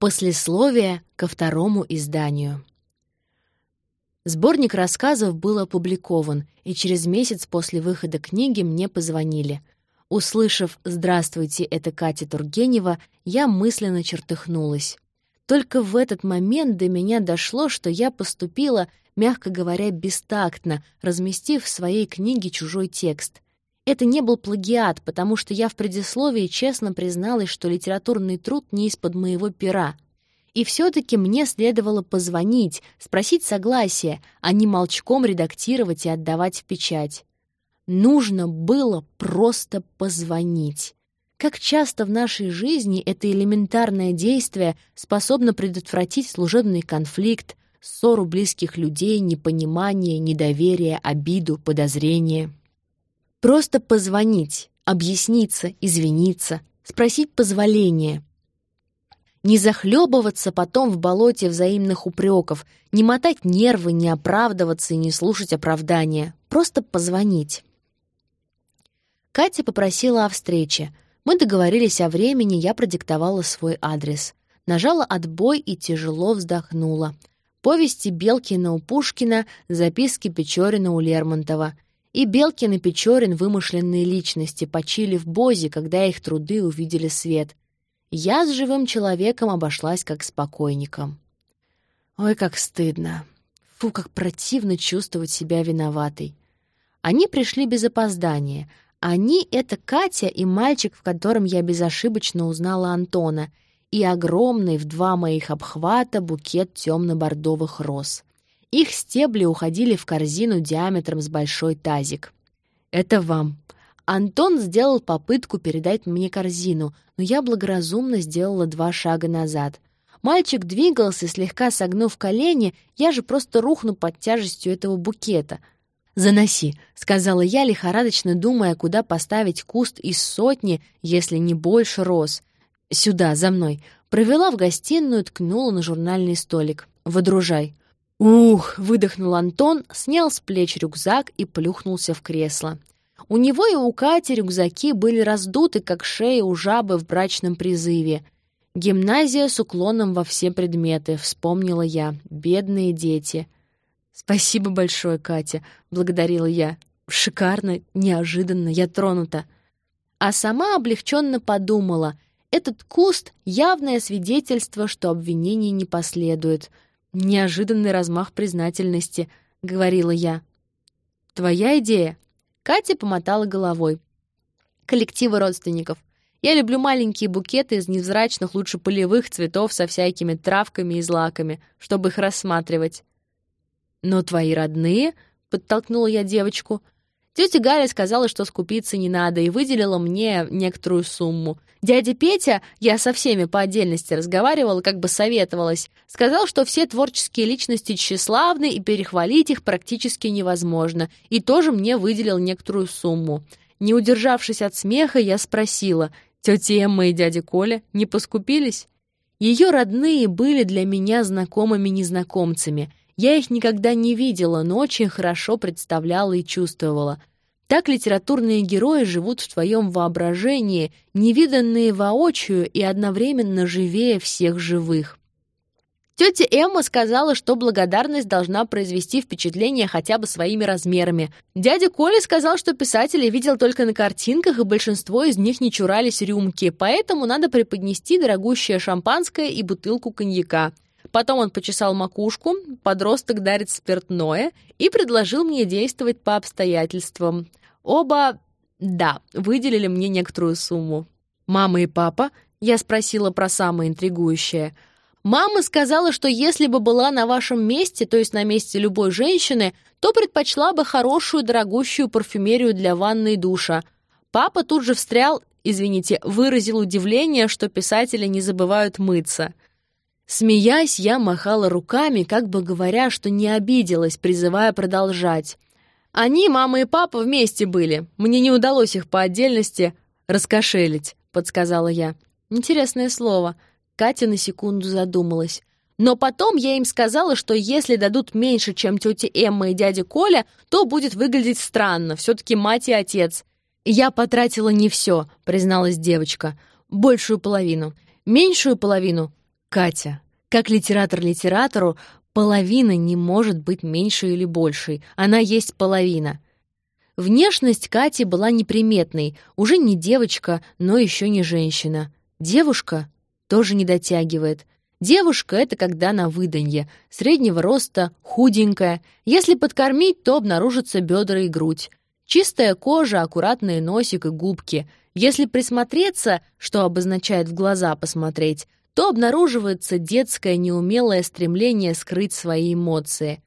Послесловие ко второму изданию. Сборник рассказов был опубликован, и через месяц после выхода книги мне позвонили. Услышав «Здравствуйте, это Катя Тургенева», я мысленно чертыхнулась. Только в этот момент до меня дошло, что я поступила, мягко говоря, бестактно, разместив в своей книге чужой текст — это не был плагиат, потому что я в предисловии честно призналась, что литературный труд не из-под моего пера. И все-таки мне следовало позвонить, спросить согласия, а не молчком редактировать и отдавать в печать. Нужно было просто позвонить. Как часто в нашей жизни это элементарное действие способно предотвратить служебный конфликт, ссору близких людей, непонимание, недоверие, обиду, подозрение. Просто позвонить, объясниться, извиниться, спросить позволения. Не захлебываться потом в болоте взаимных упреков, не мотать нервы, не оправдываться и не слушать оправдания. Просто позвонить. Катя попросила о встрече. Мы договорились о времени, я продиктовала свой адрес. Нажала отбой и тяжело вздохнула. Повести Белкина у Пушкина, записки Печорина у Лермонтова — и Белкин и Печорин — вымышленные личности, почили в Бозе, когда их труды увидели свет. Я с живым человеком обошлась как с покойником. Ой, как стыдно. Фу, как противно чувствовать себя виноватой. Они пришли без опоздания. Они — это Катя и мальчик, в котором я безошибочно узнала Антона, и огромный в два моих обхвата букет темно-бордовых роз — их стебли уходили в корзину диаметром с большой тазик. «Это вам». Антон сделал попытку передать мне корзину, но я благоразумно сделала два шага назад. Мальчик двигался, слегка согнув колени, я же просто рухну под тяжестью этого букета. «Заноси», — сказала я, лихорадочно думая, куда поставить куст из сотни, если не больше роз. «Сюда, за мной». Провела в гостиную, ткнула на журнальный столик. «Водружай». «Ух!» — выдохнул Антон, снял с плеч рюкзак и плюхнулся в кресло. У него и у Кати рюкзаки были раздуты, как шея у жабы в брачном призыве. «Гимназия с уклоном во все предметы», — вспомнила я. «Бедные дети». «Спасибо большое, Катя», — благодарила я. «Шикарно, неожиданно, я тронута». А сама облегченно подумала. Этот куст — явное свидетельство, что обвинений не последует — «Неожиданный размах признательности», — говорила я. «Твоя идея?» Катя помотала головой. «Коллективы родственников. Я люблю маленькие букеты из невзрачных, лучше полевых цветов со всякими травками и злаками, чтобы их рассматривать». «Но твои родные?» — подтолкнула я девочку. Тетя Галя сказала, что скупиться не надо, и выделила мне некоторую сумму. Дядя Петя, я со всеми по отдельности разговаривала, как бы советовалась, сказал, что все творческие личности тщеславны, и перехвалить их практически невозможно, и тоже мне выделил некоторую сумму. Не удержавшись от смеха, я спросила, тетя Эмма и дядя Коля не поскупились? Ее родные были для меня знакомыми незнакомцами — я их никогда не видела, но очень хорошо представляла и чувствовала. Так литературные герои живут в твоем воображении, невиданные воочию и одновременно живее всех живых. Тетя Эмма сказала, что благодарность должна произвести впечатление хотя бы своими размерами. Дядя Коля сказал, что писателей видел только на картинках, и большинство из них не чурались рюмки, поэтому надо преподнести дорогущее шампанское и бутылку коньяка. Потом он почесал макушку, подросток дарит спиртное и предложил мне действовать по обстоятельствам. Оба, да, выделили мне некоторую сумму. «Мама и папа?» — я спросила про самое интригующее. «Мама сказала, что если бы была на вашем месте, то есть на месте любой женщины, то предпочла бы хорошую дорогущую парфюмерию для ванны и душа. Папа тут же встрял, извините, выразил удивление, что писатели не забывают мыться». Смеясь, я махала руками, как бы говоря, что не обиделась, призывая продолжать. Они, мама и папа, вместе были. Мне не удалось их по отдельности раскошелить, подсказала я. Интересное слово. Катя на секунду задумалась. Но потом я им сказала, что если дадут меньше, чем тетя Эмма и дядя Коля, то будет выглядеть странно. Все-таки мать и отец. Я потратила не все, призналась девочка. Большую половину. Меньшую половину Катя, как литератор литератору, половина не может быть меньше или большей. Она есть половина. Внешность Кати была неприметной, уже не девочка, но еще не женщина. Девушка тоже не дотягивает. Девушка — это когда на выданье, среднего роста, худенькая. Если подкормить, то обнаружатся бедра и грудь. Чистая кожа, аккуратный носик и губки. Если присмотреться, что обозначает в глаза посмотреть, то обнаруживается детское неумелое стремление скрыть свои эмоции.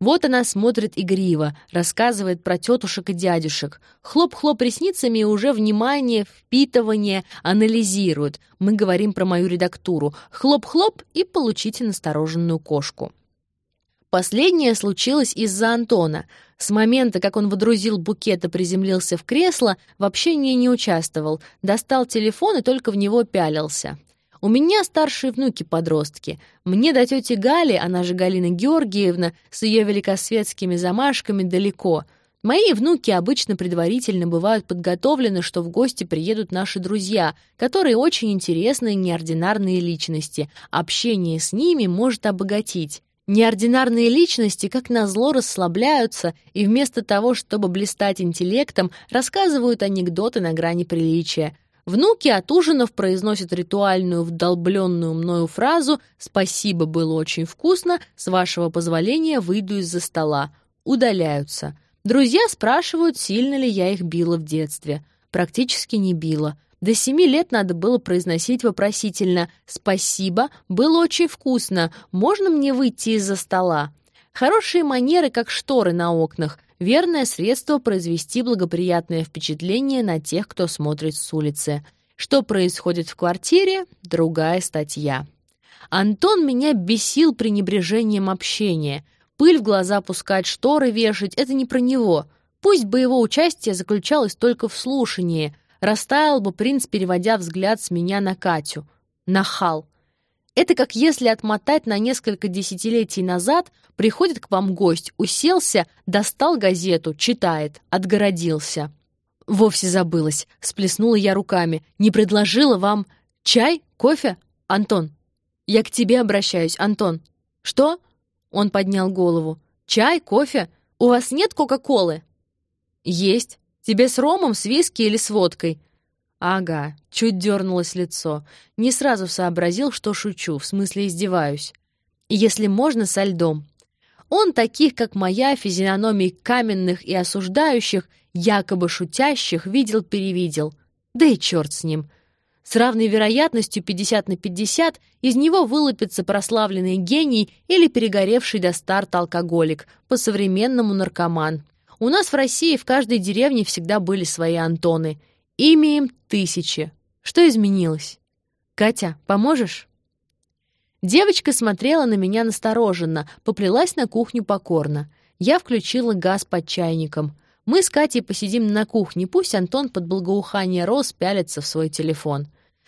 Вот она смотрит игриво, рассказывает про тетушек и дядюшек. Хлоп-хлоп ресницами и уже внимание, впитывание, анализирует. Мы говорим про мою редактуру. Хлоп-хлоп и получите настороженную кошку. Последнее случилось из-за Антона. С момента, как он водрузил букет и приземлился в кресло, в общении не участвовал, достал телефон и только в него пялился. У меня старшие внуки-подростки. Мне до тети Гали, она же Галина Георгиевна, с ее великосветскими замашками далеко. Мои внуки обычно предварительно бывают подготовлены, что в гости приедут наши друзья, которые очень интересные неординарные личности. Общение с ними может обогатить. Неординарные личности, как назло, расслабляются и вместо того, чтобы блистать интеллектом, рассказывают анекдоты на грани приличия. Внуки от ужинов произносят ритуальную вдолбленную мною фразу «Спасибо, было очень вкусно, с вашего позволения выйду из-за стола». Удаляются. Друзья спрашивают, сильно ли я их била в детстве. Практически не била. До семи лет надо было произносить вопросительно «Спасибо, было очень вкусно, можно мне выйти из-за стола?» Хорошие манеры, как шторы на окнах — верное средство произвести благоприятное впечатление на тех, кто смотрит с улицы. Что происходит в квартире — другая статья. Антон меня бесил пренебрежением общения. Пыль в глаза пускать, шторы вешать — это не про него. Пусть бы его участие заключалось только в слушании. Растаял бы принц, переводя взгляд с меня на Катю. Нахал. Это как если отмотать на несколько десятилетий назад, приходит к вам гость, уселся, достал газету, читает, отгородился. Вовсе забылась, сплеснула я руками. Не предложила вам чай, кофе? Антон, я к тебе обращаюсь, Антон. Что? Он поднял голову. Чай, кофе? У вас нет Кока-Колы? Есть. Тебе с ромом, с виски или с водкой? Ага, чуть дернулось лицо. Не сразу сообразил, что шучу, в смысле издеваюсь. Если можно, со льдом. Он таких, как моя, физиономий каменных и осуждающих, якобы шутящих, видел-перевидел. Да и черт с ним. С равной вероятностью 50 на 50 из него вылупится прославленный гений или перегоревший до старта алкоголик, по-современному наркоман. У нас в России в каждой деревне всегда были свои Антоны — Ими им тысячи. Что изменилось? Катя, поможешь? Девочка смотрела на меня настороженно, поплелась на кухню покорно. Я включила газ под чайником. Мы с Катей посидим на кухне, пусть Антон под благоухание роз пялится в свой телефон.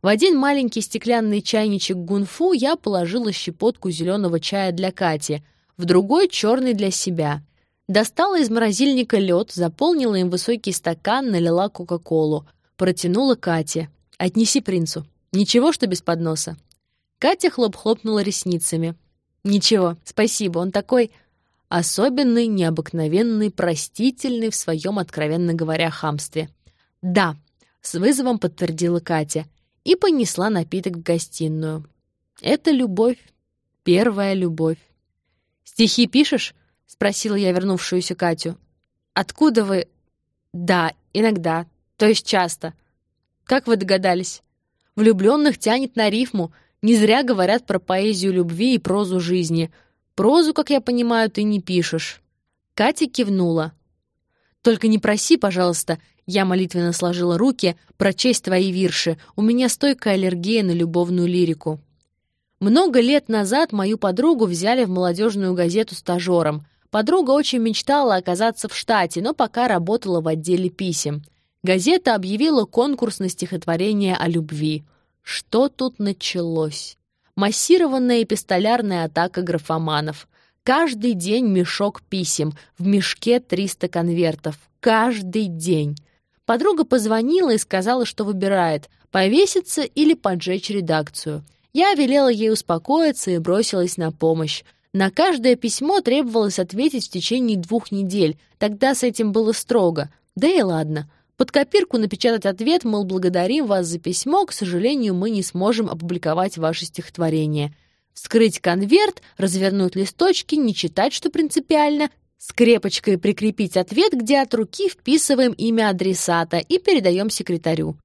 В один маленький стеклянный чайничек гунфу я положила щепотку зеленого чая для Кати, в другой — черный для себя. Достала из морозильника лед, заполнила им высокий стакан, налила Кока-Колу. Протянула Кате. «Отнеси принцу. Ничего, что без подноса?» Катя хлоп-хлопнула ресницами. «Ничего, спасибо, он такой особенный, необыкновенный, простительный в своем, откровенно говоря, хамстве». «Да», — с вызовом подтвердила Катя и понесла напиток в гостиную. «Это любовь, первая любовь». «Стихи пишешь?» — спросила я вернувшуюся Катю. «Откуда вы...» «Да, иногда, то есть часто. Как вы догадались? Влюбленных тянет на рифму. Не зря говорят про поэзию любви и прозу жизни. Прозу, как я понимаю, ты не пишешь. Катя кивнула. «Только не проси, пожалуйста», — я молитвенно сложила руки, «прочесть твои вирши. У меня стойкая аллергия на любовную лирику». Много лет назад мою подругу взяли в молодежную газету стажером. Подруга очень мечтала оказаться в штате, но пока работала в отделе писем. Газета объявила конкурс на стихотворение о любви. Что тут началось? Массированная эпистолярная атака графоманов. Каждый день мешок писем, в мешке 300 конвертов. Каждый день. Подруга позвонила и сказала, что выбирает — повеситься или поджечь редакцию. Я велела ей успокоиться и бросилась на помощь. На каждое письмо требовалось ответить в течение двух недель, тогда с этим было строго. Да и ладно. Под копирку напечатать ответ, мол, благодарим вас за письмо, к сожалению, мы не сможем опубликовать ваше стихотворение. Вскрыть конверт, развернуть листочки, не читать, что принципиально, скрепочкой прикрепить ответ, где от руки вписываем имя адресата и передаем секретарю.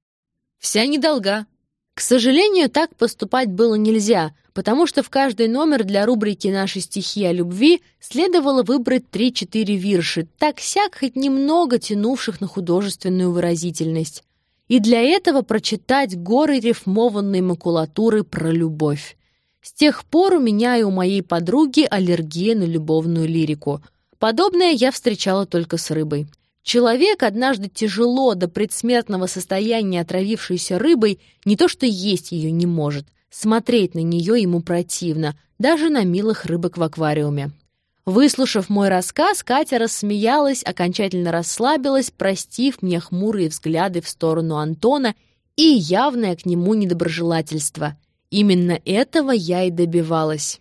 Вся недолга. К сожалению, так поступать было нельзя, потому что в каждый номер для рубрики «Наши стихи о любви» следовало выбрать 3-4 вирши, так-сяк хоть немного тянувших на художественную выразительность. И для этого прочитать горы рифмованной макулатуры про любовь. С тех пор у меня и у моей подруги аллергия на любовную лирику. Подобное я встречала только с рыбой. Человек, однажды тяжело до предсмертного состояния отравившийся рыбой, не то что есть ее не может — Смотреть на нее ему противно, даже на милых рыбок в аквариуме. Выслушав мой рассказ, Катя рассмеялась, окончательно расслабилась, простив мне хмурые взгляды в сторону Антона и явное к нему недоброжелательство. Именно этого я и добивалась.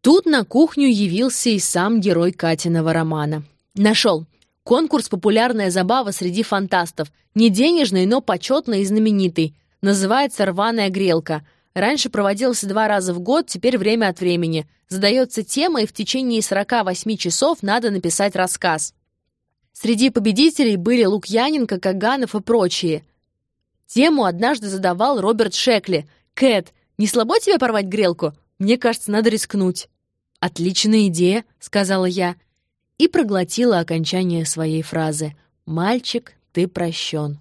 Тут на кухню явился и сам герой Катиного романа. Нашел. Конкурс «Популярная забава среди фантастов». Не денежный, но почетный и знаменитый. Называется «Рваная грелка». Раньше проводился два раза в год, теперь время от времени. Задается тема, и в течение 48 часов надо написать рассказ. Среди победителей были Лукьяненко, Каганов и прочие. Тему однажды задавал Роберт Шекли. «Кэт, не слабо тебе порвать грелку? Мне кажется, надо рискнуть». «Отличная идея», — сказала я. И проглотила окончание своей фразы. «Мальчик, ты прощен».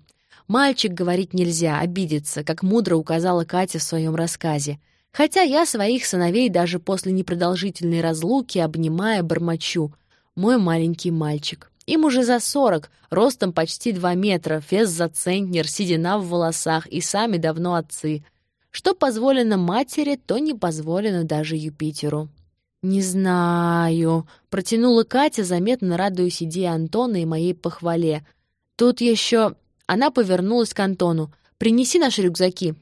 «Мальчик» говорить нельзя, обидеться, как мудро указала Катя в своем рассказе. Хотя я своих сыновей даже после непродолжительной разлуки, обнимая, бормочу. Мой маленький мальчик. Им уже за сорок, ростом почти два метра, фес за центнер, седина в волосах и сами давно отцы. Что позволено матери, то не позволено даже Юпитеру. «Не знаю», — протянула Катя, заметно радуясь идее Антона и моей похвале. «Тут еще она повернулась к Антону. «Принеси наши рюкзаки».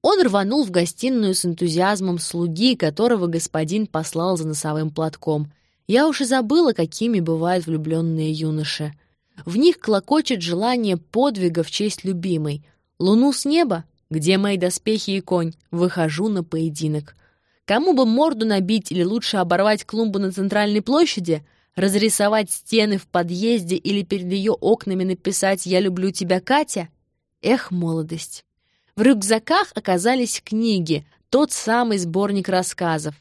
Он рванул в гостиную с энтузиазмом слуги, которого господин послал за носовым платком. Я уж и забыла, какими бывают влюбленные юноши. В них клокочет желание подвига в честь любимой. Луну с неба? Где мои доспехи и конь? Выхожу на поединок. Кому бы морду набить или лучше оборвать клумбу на центральной площади? Разрисовать стены в подъезде или перед ее окнами написать «Я люблю тебя, Катя»? Эх, молодость! В рюкзаках оказались книги, тот самый сборник рассказов.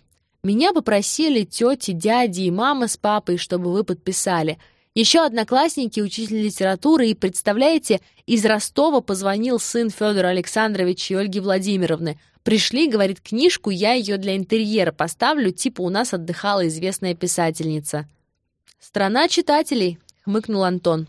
Меня попросили тети, дяди и мама с папой, чтобы вы подписали. Еще одноклассники, учитель литературы, и, представляете, из Ростова позвонил сын Федора Александровича и Ольги Владимировны. Пришли, говорит, книжку, я ее для интерьера поставлю, типа у нас отдыхала известная писательница. «Страна читателей», — хмыкнул Антон.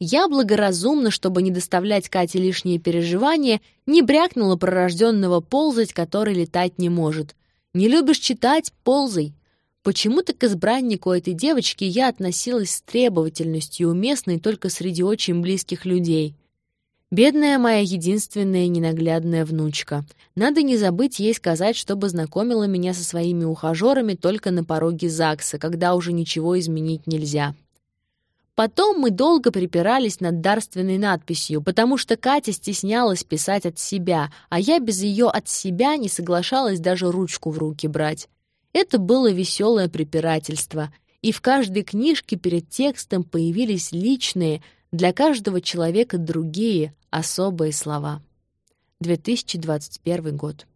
Я благоразумно, чтобы не доставлять Кате лишние переживания, не брякнула пророжденного ползать, который летать не может. «Не любишь читать? Ползай!» Почему-то к избраннику этой девочки я относилась с требовательностью, уместной только среди очень близких людей. Бедная моя единственная ненаглядная внучка. Надо не забыть ей сказать, чтобы знакомила меня со своими ухажерами только на пороге ЗАГСа, когда уже ничего изменить нельзя. Потом мы долго припирались над дарственной надписью, потому что Катя стеснялась писать от себя, а я без ее «от себя» не соглашалась даже ручку в руки брать. Это было веселое препирательство, и в каждой книжке перед текстом появились личные, для каждого человека другие, особые слова. 2021 год.